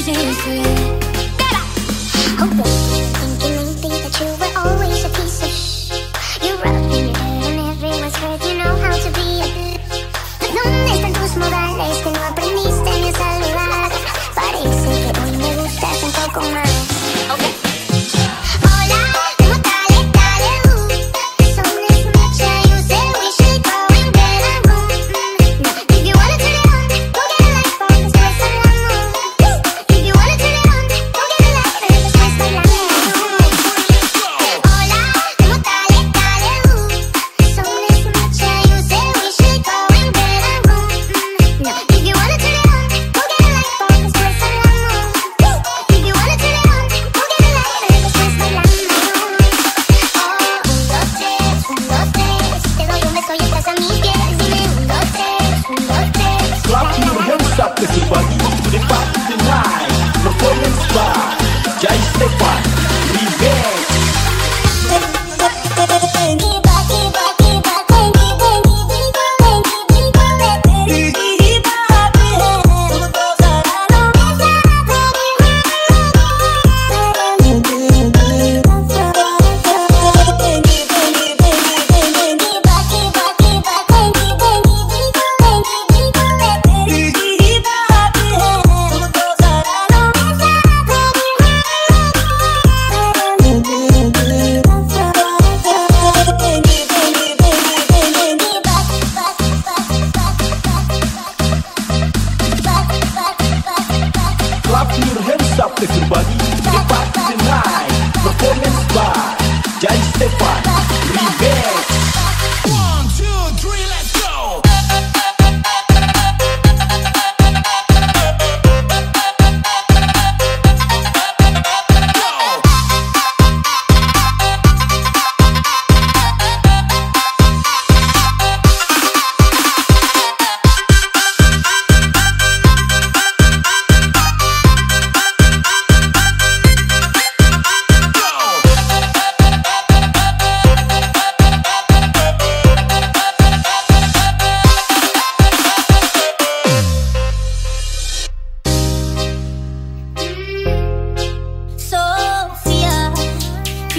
J'essaie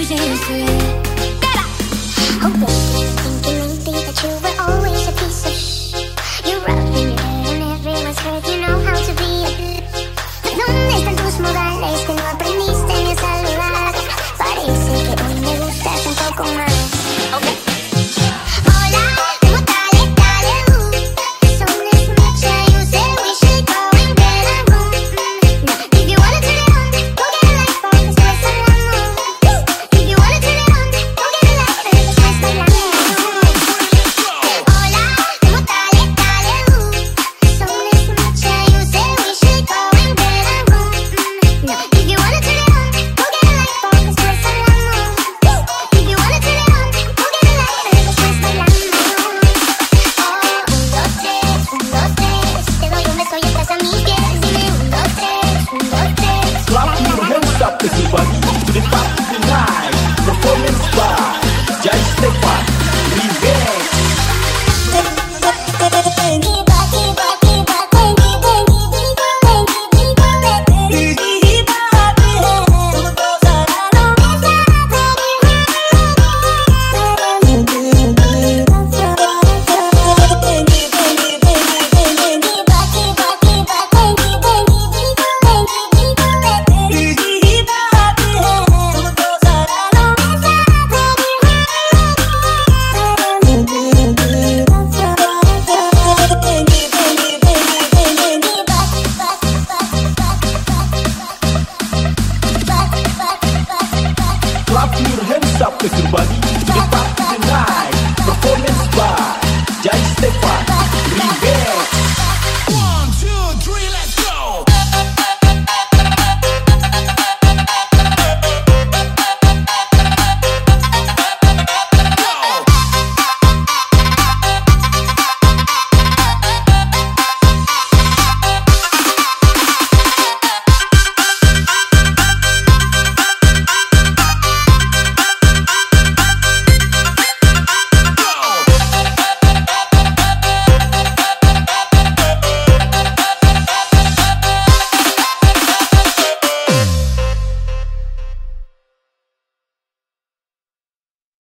your hands up